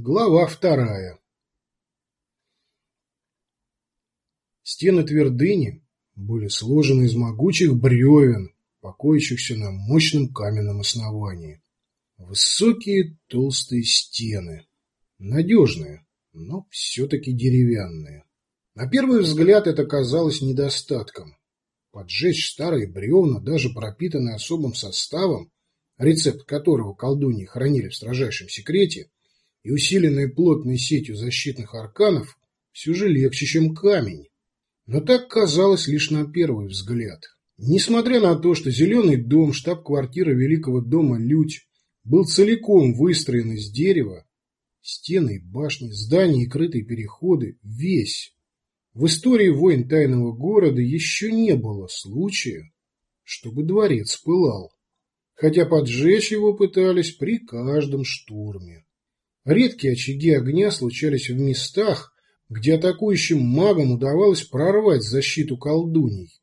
Глава вторая Стены твердыни были сложены из могучих бревен, покоящихся на мощном каменном основании. Высокие толстые стены, надежные, но все-таки деревянные. На первый взгляд это казалось недостатком. Поджечь старые бревна, даже пропитанные особым составом, рецепт которого колдуньи хранили в строжайшем секрете, и усиленные плотной сетью защитных арканов, все же легче, чем камень. Но так казалось лишь на первый взгляд. Несмотря на то, что Зеленый дом, штаб-квартира Великого дома Людь, был целиком выстроен из дерева, стены, башни, здания и крытые переходы, весь. В истории войн тайного города еще не было случая, чтобы дворец пылал хотя поджечь его пытались при каждом штурме. Редкие очаги огня случались в местах, где атакующим магам удавалось прорвать защиту колдуний.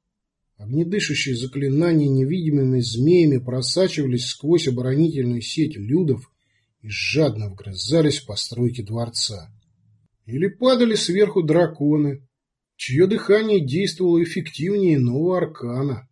Огнедышащие заклинания невидимыми змеями просачивались сквозь оборонительную сеть людов и жадно вгрызались в постройки дворца. Или падали сверху драконы, чье дыхание действовало эффективнее иного аркана.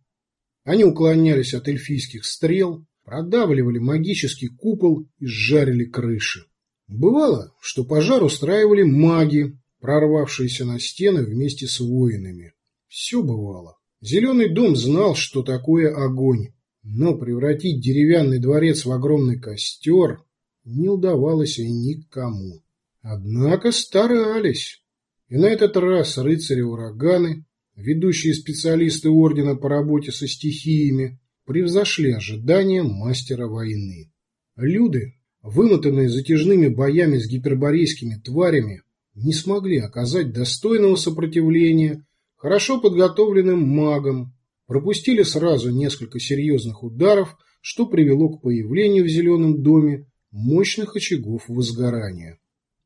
Они уклонялись от эльфийских стрел, продавливали магический купол и сжарили крыши. Бывало, что пожар устраивали маги, прорвавшиеся на стены вместе с воинами. Все бывало. Зеленый дом знал, что такое огонь, но превратить деревянный дворец в огромный костер не удавалось и никому. Однако старались. И на этот раз рыцари-ураганы ведущие специалисты Ордена по работе со стихиями, превзошли ожидания мастера войны. Люды, вымотанные затяжными боями с гиперборейскими тварями, не смогли оказать достойного сопротивления хорошо подготовленным магам, пропустили сразу несколько серьезных ударов, что привело к появлению в Зеленом доме мощных очагов возгорания.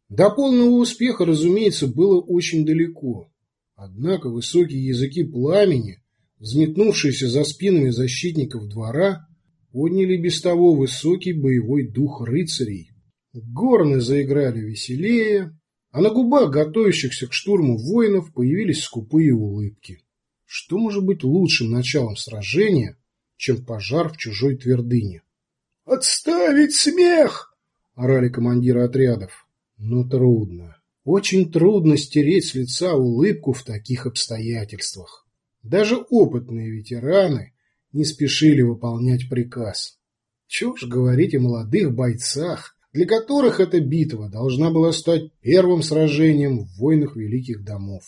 До полного успеха, разумеется, было очень далеко. Однако высокие языки пламени, взметнувшиеся за спинами защитников двора, подняли без того высокий боевой дух рыцарей. Горны заиграли веселее, а на губах готовящихся к штурму воинов появились скупые улыбки. Что может быть лучшим началом сражения, чем пожар в чужой твердыне? «Отставить смех!» – орали командиры отрядов. Но трудно. Очень трудно стереть с лица улыбку в таких обстоятельствах. Даже опытные ветераны не спешили выполнять приказ. Ж говорить о молодых бойцах, для которых эта битва должна была стать первым сражением в войнах великих домов.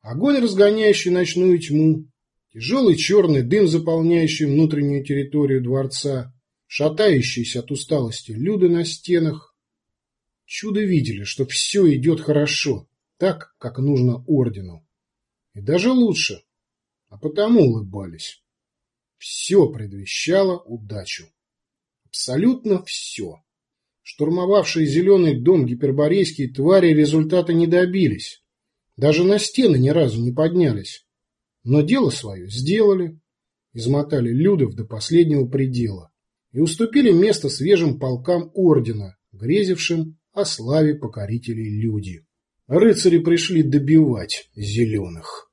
Огонь, разгоняющий ночную тьму, тяжелый черный дым, заполняющий внутреннюю территорию дворца, шатающиеся от усталости люди на стенах, чудо видели, что все идет хорошо, так, как нужно ордену. И даже лучше, а потому улыбались. Все предвещало удачу. Абсолютно все. Штурмовавшие зеленый дом гиперборейские твари результата не добились. Даже на стены ни разу не поднялись. Но дело свое сделали. Измотали Людов до последнего предела. И уступили место свежим полкам ордена, грезившим о славе покорителей люди. Рыцари пришли добивать зеленых.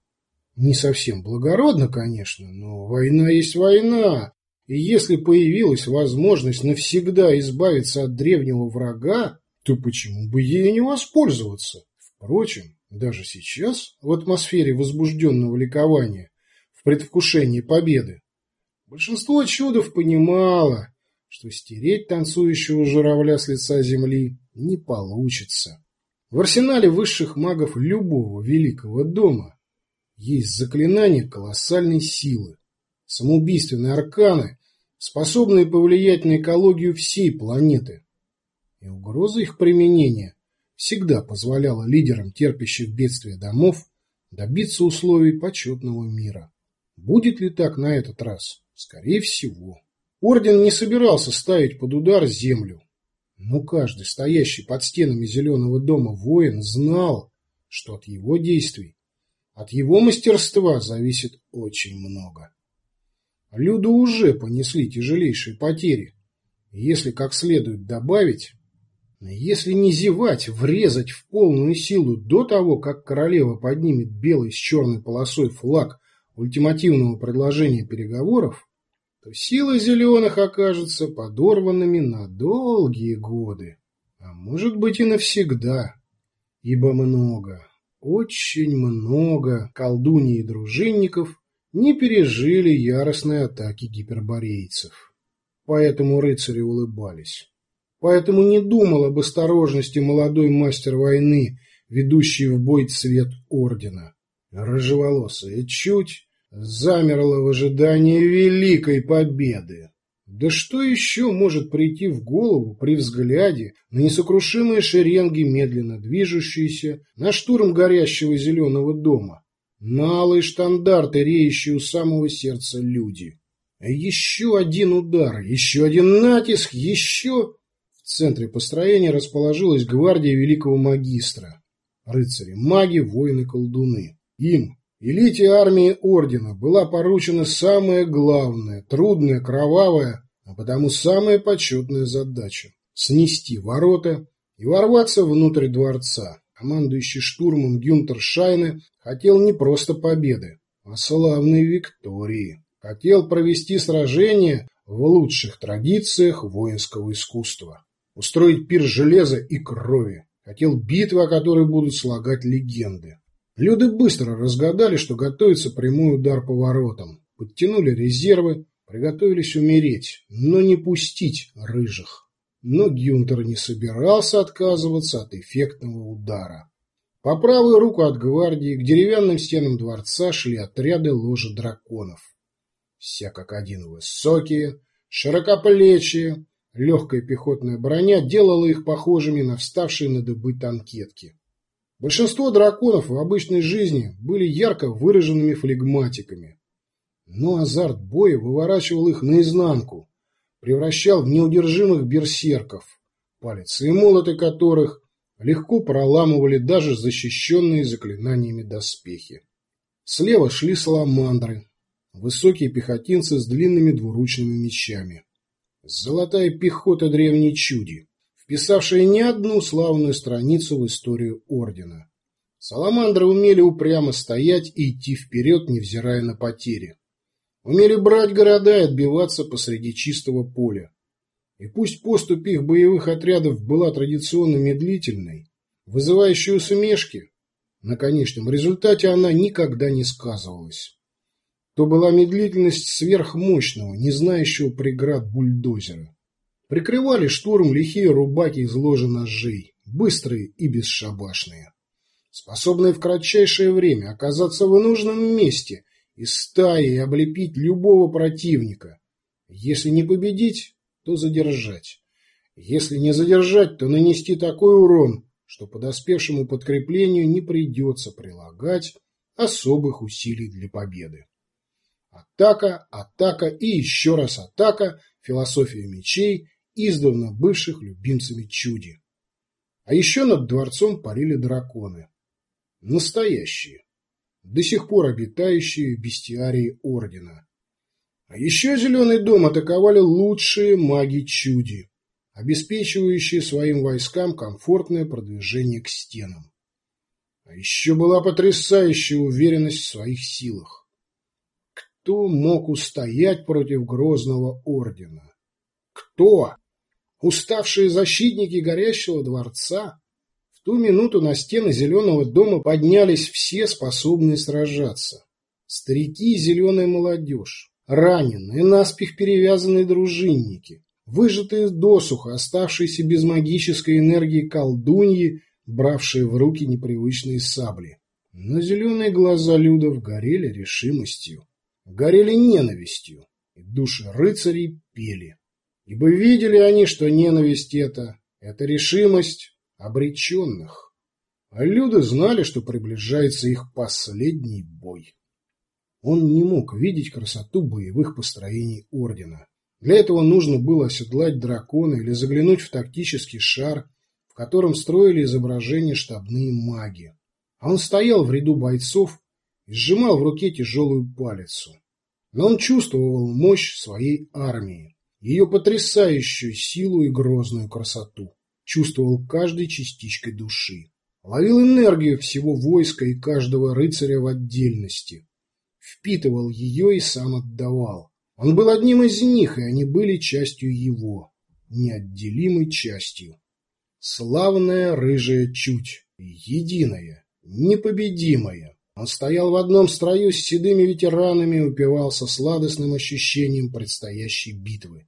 Не совсем благородно, конечно, но война есть война, и если появилась возможность навсегда избавиться от древнего врага, то почему бы ею не воспользоваться? Впрочем, даже сейчас, в атмосфере возбужденного ликования, в предвкушении победы, большинство чудов понимало, что стереть танцующего журавля с лица земли не получится. В арсенале высших магов любого великого дома есть заклинания колоссальной силы, самоубийственные арканы, способные повлиять на экологию всей планеты. И угроза их применения всегда позволяла лидерам терпящих бедствия домов добиться условий почетного мира. Будет ли так на этот раз? Скорее всего. Орден не собирался ставить под удар землю, но каждый стоящий под стенами Зеленого дома воин знал, что от его действий, от его мастерства зависит очень много. Люду уже понесли тяжелейшие потери, если как следует добавить, Если не зевать, врезать в полную силу до того, как королева поднимет белый с черной полосой флаг ультимативного предложения переговоров, то силы зеленых окажутся подорванными на долгие годы, а может быть и навсегда, ибо много, очень много колдуньи и дружинников не пережили яростной атаки гиперборейцев. Поэтому рыцари улыбались. Поэтому не думал об осторожности молодой мастер войны, ведущий в бой цвет ордена. Рыжеволосая чуть замерла в ожидании великой победы. Да что еще может прийти в голову при взгляде на несокрушимые шеренги, медленно движущиеся, на штурм горящего зеленого дома, на алые штандарты, реющие у самого сердца люди? Еще один удар, еще один натиск, еще... В центре построения расположилась гвардия великого магистра. Рыцари, маги, воины, колдуны. Им, элите армии ордена, была поручена самая главная, трудная, кровавая, а потому самая почетная задача – снести ворота и ворваться внутрь дворца. Командующий штурмом Гюнтер Шайне хотел не просто победы, а славной виктории. Хотел провести сражение в лучших традициях воинского искусства устроить пир железа и крови. Хотел битвы, о которой будут слагать легенды. Люди быстро разгадали, что готовится прямой удар по воротам. Подтянули резервы, приготовились умереть, но не пустить рыжих. Но Гюнтер не собирался отказываться от эффектного удара. По правую руку от гвардии к деревянным стенам дворца шли отряды ложа драконов. Все как один высокие, широкоплечие, Легкая пехотная броня делала их похожими на вставшие на дыбы танкетки. Большинство драконов в обычной жизни были ярко выраженными флегматиками. Но азарт боя выворачивал их наизнанку, превращал в неудержимых берсерков, палицы и молоты которых легко проламывали даже защищенные заклинаниями доспехи. Слева шли саламандры, высокие пехотинцы с длинными двуручными мечами. Золотая пехота древней чуди, вписавшая не одну славную страницу в историю Ордена. Саламандры умели упрямо стоять и идти вперед, невзирая на потери. Умели брать города и отбиваться посреди чистого поля. И пусть поступь их боевых отрядов была традиционно медлительной, вызывающей усмешки, на конечном результате она никогда не сказывалась то была медлительность сверхмощного, не знающего преград бульдозера. Прикрывали штурм лихие рубаки из ложа ножей, быстрые и бесшабашные, способные в кратчайшее время оказаться в нужном месте и стаи облепить любого противника. Если не победить, то задержать. Если не задержать, то нанести такой урон, что подоспевшему подкреплению не придется прилагать особых усилий для победы. Атака, атака и еще раз атака, философия мечей, издавна бывших любимцами чуди. А еще над дворцом парили драконы. Настоящие. До сих пор обитающие в бестиарии Ордена. А еще Зеленый дом атаковали лучшие маги чуди, обеспечивающие своим войскам комфортное продвижение к стенам. А еще была потрясающая уверенность в своих силах. Кто мог устоять против грозного ордена? Кто? Уставшие защитники горящего дворца? В ту минуту на стены зеленого дома поднялись все способные сражаться. Старики и зеленая молодежь, раненые, наспех перевязанные дружинники, выжатые досуха, оставшиеся без магической энергии колдуньи, бравшие в руки непривычные сабли. Но зеленые глаза Людов горели решимостью горели ненавистью, и души рыцарей пели. Ибо видели они, что ненависть это — это решимость обреченных. А люди знали, что приближается их последний бой. Он не мог видеть красоту боевых построений Ордена. Для этого нужно было оседлать дракона или заглянуть в тактический шар, в котором строили изображения штабные маги. А он стоял в ряду бойцов и сжимал в руке тяжелую палицу. Но он чувствовал мощь своей армии, ее потрясающую силу и грозную красоту. чувствовал каждой частичкой души. Ловил энергию всего войска и каждого рыцаря в отдельности. Впитывал ее и сам отдавал. Он был одним из них, и они были частью его, неотделимой частью. Славная рыжая чуть, единая, непобедимая. Он стоял в одном строю с седыми ветеранами и упивался сладостным ощущением предстоящей битвы.